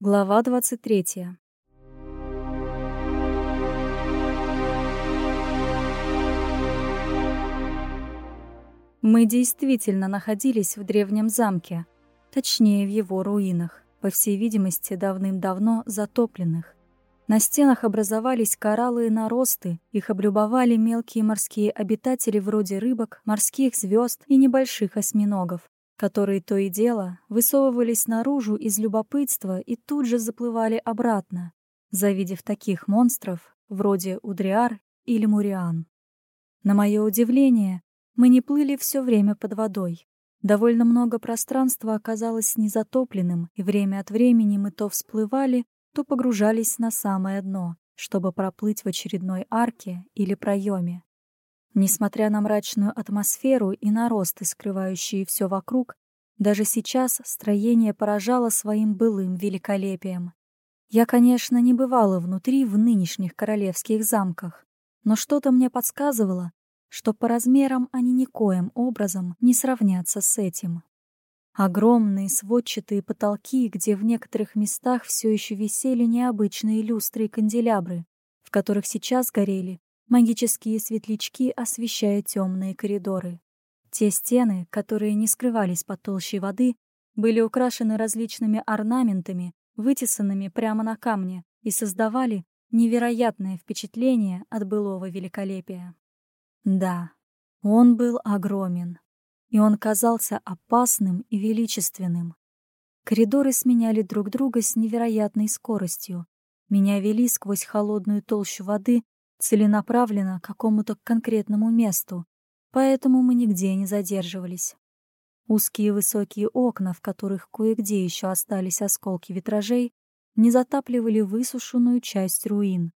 Глава 23. Мы действительно находились в древнем замке, точнее в его руинах, по всей видимости, давным-давно затопленных. На стенах образовались кораллы и наросты, их облюбовали мелкие морские обитатели вроде рыбок, морских звезд и небольших осьминогов которые то и дело высовывались наружу из любопытства и тут же заплывали обратно, завидев таких монстров, вроде Удриар или Муриан. На мое удивление, мы не плыли все время под водой. Довольно много пространства оказалось незатопленным, и время от времени мы то всплывали, то погружались на самое дно, чтобы проплыть в очередной арке или проеме. Несмотря на мрачную атмосферу и наросты, скрывающие все вокруг, даже сейчас строение поражало своим былым великолепием. Я, конечно, не бывала внутри в нынешних королевских замках, но что-то мне подсказывало, что по размерам они никоим образом не сравнятся с этим. Огромные сводчатые потолки, где в некоторых местах все еще висели необычные люстры и канделябры, в которых сейчас горели магические светлячки освещая темные коридоры. Те стены, которые не скрывались под толщей воды, были украшены различными орнаментами, вытесанными прямо на камне, и создавали невероятное впечатление от былого великолепия. Да, он был огромен, и он казался опасным и величественным. Коридоры сменяли друг друга с невероятной скоростью. Меня вели сквозь холодную толщу воды целенаправленно к какому-то конкретному месту, поэтому мы нигде не задерживались. Узкие высокие окна, в которых кое-где еще остались осколки витражей, не затапливали высушенную часть руин.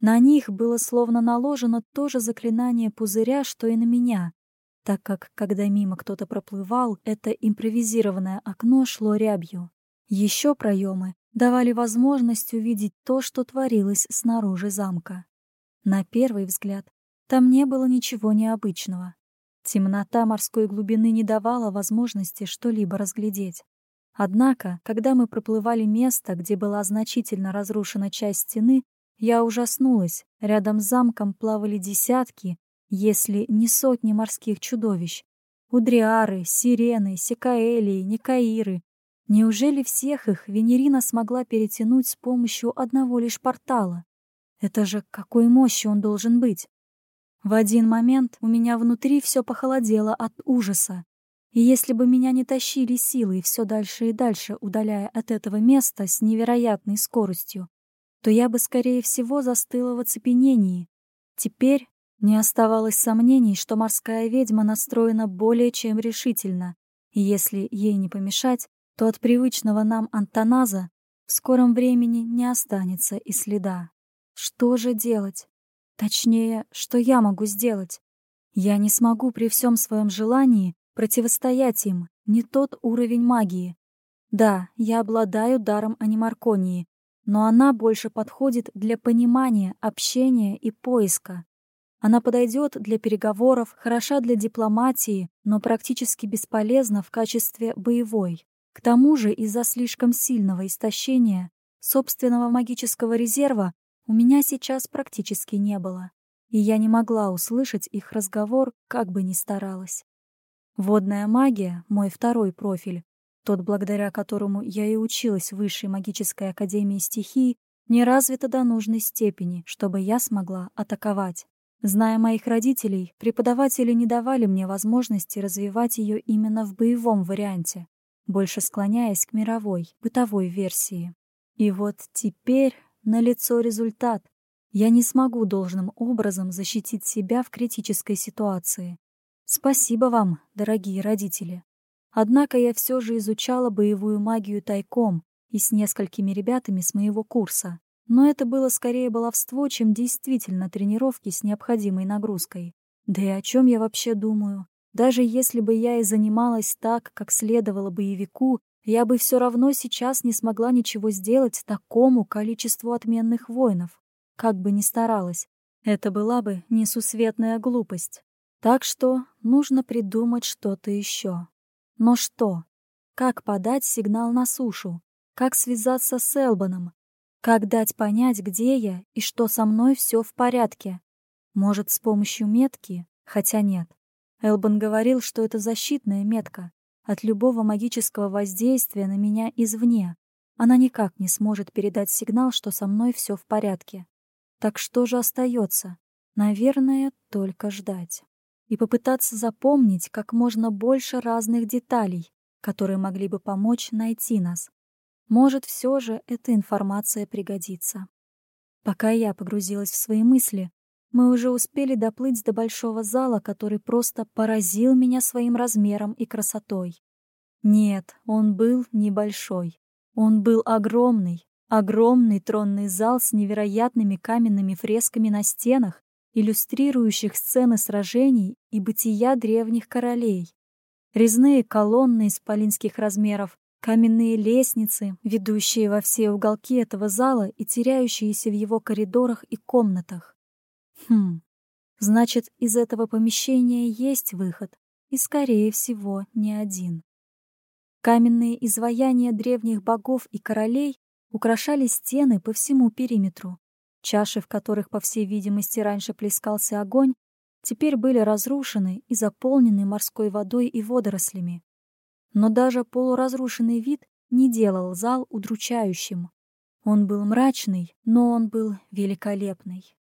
На них было словно наложено то же заклинание пузыря, что и на меня, так как, когда мимо кто-то проплывал, это импровизированное окно шло рябью. Еще проемы давали возможность увидеть то, что творилось снаружи замка. На первый взгляд, там не было ничего необычного. Темнота морской глубины не давала возможности что-либо разглядеть. Однако, когда мы проплывали место, где была значительно разрушена часть стены, я ужаснулась. Рядом с замком плавали десятки, если не сотни морских чудовищ. Удриары, сирены, секаэлии, никаиры. Неужели всех их Венерина смогла перетянуть с помощью одного лишь портала? Это же какой мощи он должен быть? В один момент у меня внутри все похолодело от ужаса. И если бы меня не тащили силой все дальше и дальше, удаляя от этого места с невероятной скоростью, то я бы, скорее всего, застыла в оцепенении. Теперь не оставалось сомнений, что морская ведьма настроена более чем решительно, и если ей не помешать, то от привычного нам антоназа в скором времени не останется и следа. Что же делать? Точнее, что я могу сделать? Я не смогу при всем своем желании противостоять им, не тот уровень магии. Да, я обладаю даром анимарконии, но она больше подходит для понимания, общения и поиска. Она подойдет для переговоров, хороша для дипломатии, но практически бесполезна в качестве боевой. К тому же из-за слишком сильного истощения собственного магического резерва у меня сейчас практически не было, и я не могла услышать их разговор, как бы ни старалась. Водная магия — мой второй профиль, тот, благодаря которому я и училась в Высшей магической академии стихий, не развита до нужной степени, чтобы я смогла атаковать. Зная моих родителей, преподаватели не давали мне возможности развивать ее именно в боевом варианте, больше склоняясь к мировой, бытовой версии. И вот теперь на лицо результат. Я не смогу должным образом защитить себя в критической ситуации. Спасибо вам, дорогие родители. Однако я все же изучала боевую магию тайком и с несколькими ребятами с моего курса. Но это было скорее баловство, чем действительно тренировки с необходимой нагрузкой. Да и о чем я вообще думаю? Даже если бы я и занималась так, как следовало боевику, я бы все равно сейчас не смогла ничего сделать такому количеству отменных воинов, как бы ни старалась. Это была бы несусветная глупость. Так что нужно придумать что-то еще. Но что? Как подать сигнал на сушу? как связаться с Элбаном, как дать понять, где я и что со мной все в порядке. Может, с помощью метки, хотя нет. Элбан говорил, что это защитная метка. От любого магического воздействия на меня извне. Она никак не сможет передать сигнал, что со мной все в порядке. Так что же остается? Наверное, только ждать. И попытаться запомнить как можно больше разных деталей, которые могли бы помочь найти нас. Может, все же эта информация пригодится. Пока я погрузилась в свои мысли, мы уже успели доплыть до большого зала, который просто поразил меня своим размером и красотой. Нет, он был небольшой. Он был огромный, огромный тронный зал с невероятными каменными фресками на стенах иллюстрирующих сцены сражений и бытия древних королей. Резные колонны исполинских размеров, каменные лестницы, ведущие во все уголки этого зала и теряющиеся в его коридорах и комнатах. Хм, значит, из этого помещения есть выход, и, скорее всего, не один. Каменные изваяния древних богов и королей украшали стены по всему периметру, Чаши, в которых, по всей видимости, раньше плескался огонь, теперь были разрушены и заполнены морской водой и водорослями. Но даже полуразрушенный вид не делал зал удручающим. Он был мрачный, но он был великолепный.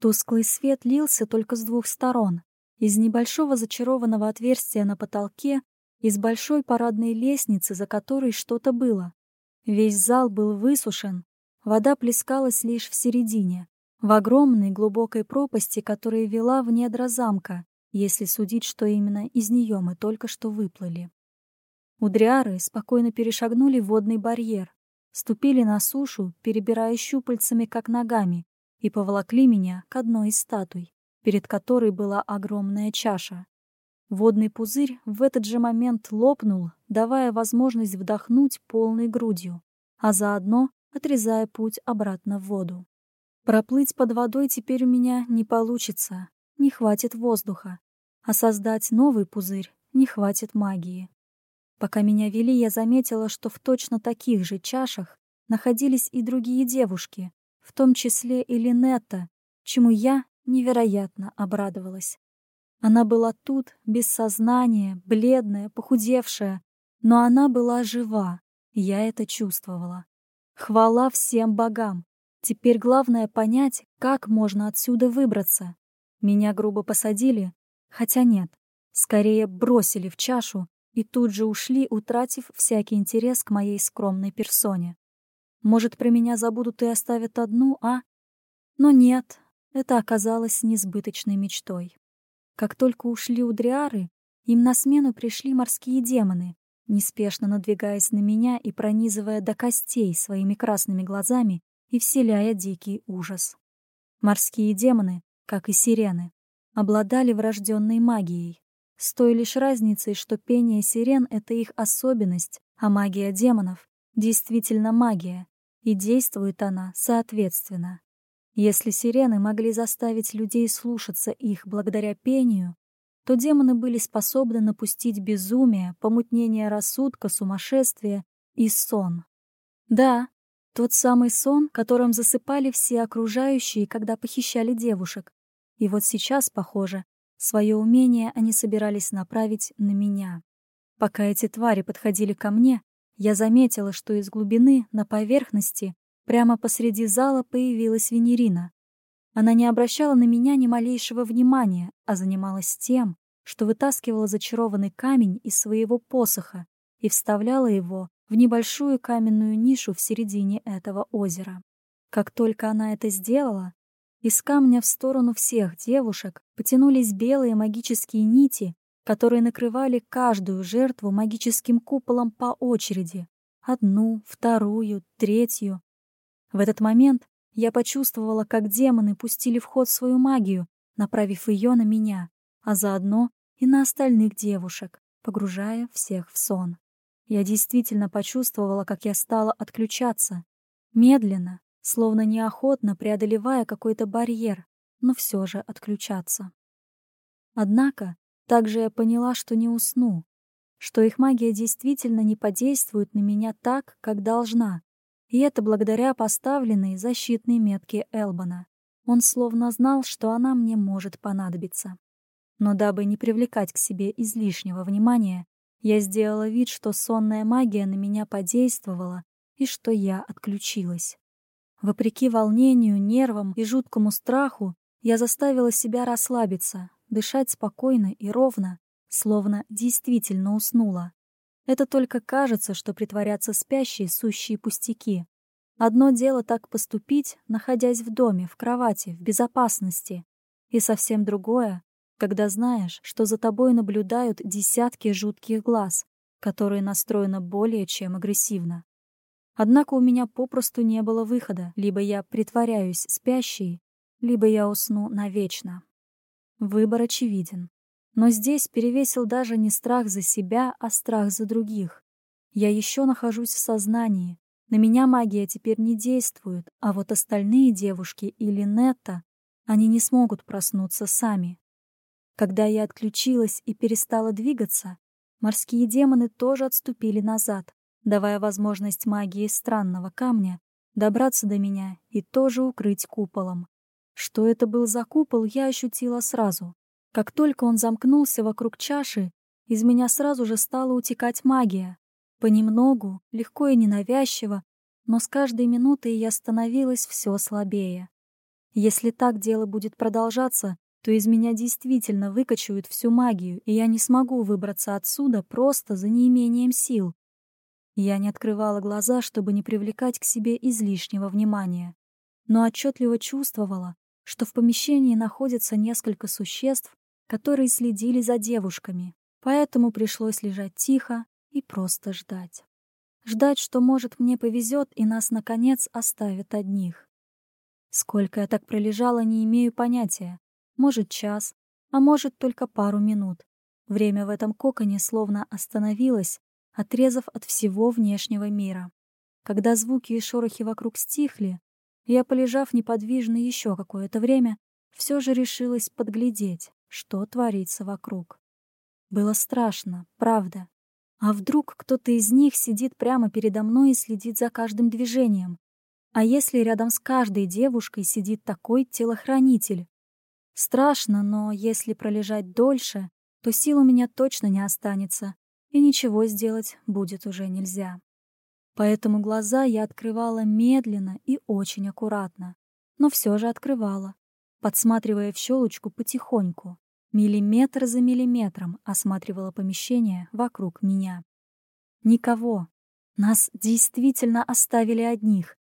Тусклый свет лился только с двух сторон. Из небольшого зачарованного отверстия на потолке, из большой парадной лестницы, за которой что-то было. Весь зал был высушен, Вода плескалась лишь в середине, в огромной глубокой пропасти, которая вела в недра замка, если судить, что именно из нее мы только что выплыли. Удриары спокойно перешагнули водный барьер, ступили на сушу, перебирая щупальцами, как ногами, и поволокли меня к одной из статуй, перед которой была огромная чаша. Водный пузырь в этот же момент лопнул, давая возможность вдохнуть полной грудью, а заодно отрезая путь обратно в воду. Проплыть под водой теперь у меня не получится, не хватит воздуха, а создать новый пузырь не хватит магии. Пока меня вели, я заметила, что в точно таких же чашах находились и другие девушки, в том числе и Линетта, чему я невероятно обрадовалась. Она была тут, без сознания, бледная, похудевшая, но она была жива, я это чувствовала. Хвала всем богам. Теперь главное понять, как можно отсюда выбраться. Меня грубо посадили, хотя нет, скорее бросили в чашу и тут же ушли, утратив всякий интерес к моей скромной персоне. Может, про меня забудут и оставят одну, а? Но нет, это оказалось несбыточной мечтой. Как только ушли у Дриары, им на смену пришли морские демоны, неспешно надвигаясь на меня и пронизывая до костей своими красными глазами и вселяя дикий ужас. Морские демоны, как и сирены, обладали врожденной магией, с той лишь разницей, что пение сирен — это их особенность, а магия демонов — действительно магия, и действует она соответственно. Если сирены могли заставить людей слушаться их благодаря пению, то демоны были способны напустить безумие, помутнение рассудка, сумасшествие и сон. Да, тот самый сон, которым засыпали все окружающие, когда похищали девушек. И вот сейчас, похоже, свое умение они собирались направить на меня. Пока эти твари подходили ко мне, я заметила, что из глубины, на поверхности, прямо посреди зала появилась Венерина. Она не обращала на меня ни малейшего внимания, а занималась тем, что вытаскивала зачарованный камень из своего посоха и вставляла его в небольшую каменную нишу в середине этого озера. Как только она это сделала, из камня в сторону всех девушек потянулись белые магические нити, которые накрывали каждую жертву магическим куполом по очереди. Одну, вторую, третью. В этот момент я почувствовала, как демоны пустили в ход свою магию, направив ее на меня, а заодно и на остальных девушек, погружая всех в сон. Я действительно почувствовала, как я стала отключаться. Медленно, словно неохотно преодолевая какой-то барьер, но все же отключаться. Однако, также я поняла, что не усну. что их магия действительно не подействует на меня так, как должна. И это благодаря поставленной защитной метке Элбана. Он словно знал, что она мне может понадобиться. Но дабы не привлекать к себе излишнего внимания, я сделала вид, что сонная магия на меня подействовала и что я отключилась. Вопреки волнению, нервам и жуткому страху, я заставила себя расслабиться, дышать спокойно и ровно, словно действительно уснула. Это только кажется, что притворяться спящей — сущие пустяки. Одно дело так поступить, находясь в доме, в кровати, в безопасности. И совсем другое, когда знаешь, что за тобой наблюдают десятки жутких глаз, которые настроены более чем агрессивно. Однако у меня попросту не было выхода. Либо я притворяюсь спящей, либо я усну навечно. Выбор очевиден. Но здесь перевесил даже не страх за себя, а страх за других. Я еще нахожусь в сознании. На меня магия теперь не действует, а вот остальные девушки или Нетта, они не смогут проснуться сами. Когда я отключилась и перестала двигаться, морские демоны тоже отступили назад, давая возможность магии странного камня добраться до меня и тоже укрыть куполом. Что это был за купол, я ощутила сразу. Как только он замкнулся вокруг чаши, из меня сразу же стала утекать магия. Понемногу, легко и ненавязчиво, но с каждой минутой я становилась все слабее. Если так дело будет продолжаться, то из меня действительно выкачивают всю магию, и я не смогу выбраться отсюда просто за неимением сил. Я не открывала глаза, чтобы не привлекать к себе излишнего внимания, но отчетливо чувствовала, что в помещении находится несколько существ, которые следили за девушками, поэтому пришлось лежать тихо и просто ждать. Ждать, что, может, мне повезет, и нас, наконец, оставят одних. Сколько я так пролежала, не имею понятия может час, а может только пару минут. Время в этом коконе словно остановилось, отрезав от всего внешнего мира. Когда звуки и шорохи вокруг стихли, я, полежав неподвижно еще какое-то время, все же решилась подглядеть, что творится вокруг. Было страшно, правда. А вдруг кто-то из них сидит прямо передо мной и следит за каждым движением? А если рядом с каждой девушкой сидит такой телохранитель, Страшно, но если пролежать дольше, то сил у меня точно не останется, и ничего сделать будет уже нельзя. Поэтому глаза я открывала медленно и очень аккуратно, но все же открывала, подсматривая в щелочку потихоньку, миллиметр за миллиметром осматривала помещение вокруг меня. Никого. Нас действительно оставили одних.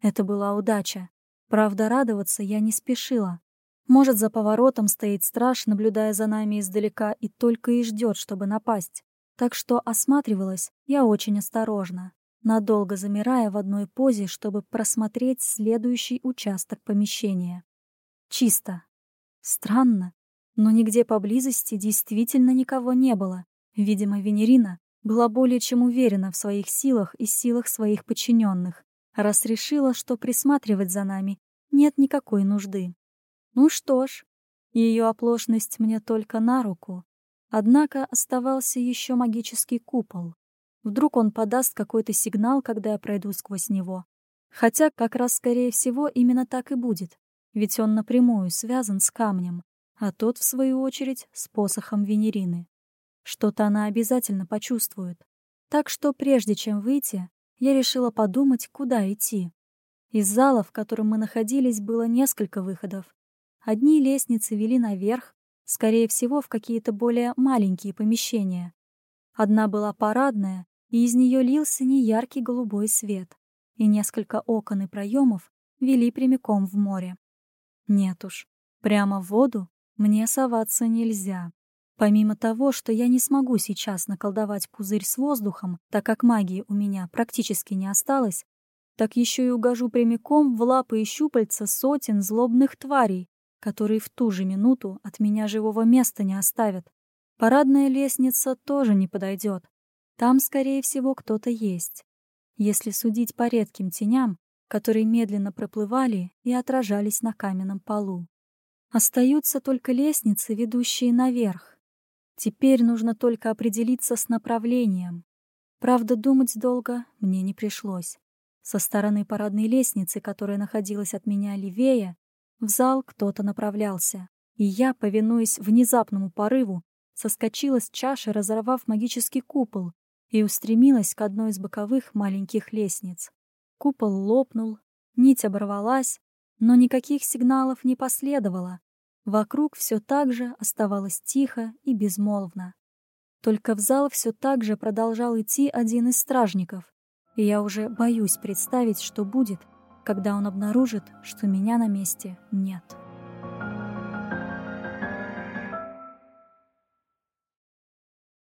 Это была удача. Правда, радоваться я не спешила. Может, за поворотом стоит страж, наблюдая за нами издалека, и только и ждет, чтобы напасть. Так что осматривалась я очень осторожно, надолго замирая в одной позе, чтобы просмотреть следующий участок помещения. Чисто. Странно, но нигде поблизости действительно никого не было. Видимо, Венерина была более чем уверена в своих силах и силах своих подчиненных, раз решила, что присматривать за нами нет никакой нужды. Ну что ж, ее оплошность мне только на руку. Однако оставался еще магический купол. Вдруг он подаст какой-то сигнал, когда я пройду сквозь него. Хотя, как раз, скорее всего, именно так и будет. Ведь он напрямую связан с камнем, а тот, в свою очередь, с посохом Венерины. Что-то она обязательно почувствует. Так что, прежде чем выйти, я решила подумать, куда идти. Из зала, в котором мы находились, было несколько выходов, Одни лестницы вели наверх, скорее всего, в какие-то более маленькие помещения. Одна была парадная, и из нее лился неяркий голубой свет, и несколько окон и проемов вели прямиком в море. Нет уж, прямо в воду мне соваться нельзя. Помимо того, что я не смогу сейчас наколдовать пузырь с воздухом, так как магии у меня практически не осталось, так еще и угожу прямиком в лапы и щупальца сотен злобных тварей, которые в ту же минуту от меня живого места не оставят. Парадная лестница тоже не подойдет. Там, скорее всего, кто-то есть. Если судить по редким теням, которые медленно проплывали и отражались на каменном полу. Остаются только лестницы, ведущие наверх. Теперь нужно только определиться с направлением. Правда, думать долго мне не пришлось. Со стороны парадной лестницы, которая находилась от меня левее, в зал кто-то направлялся, и я, повинуясь внезапному порыву, соскочила с чаши, разорвав магический купол, и устремилась к одной из боковых маленьких лестниц. Купол лопнул, нить оборвалась, но никаких сигналов не последовало. Вокруг все так же оставалось тихо и безмолвно. Только в зал все так же продолжал идти один из стражников, и я уже боюсь представить, что будет, когда он обнаружит, что меня на месте нет.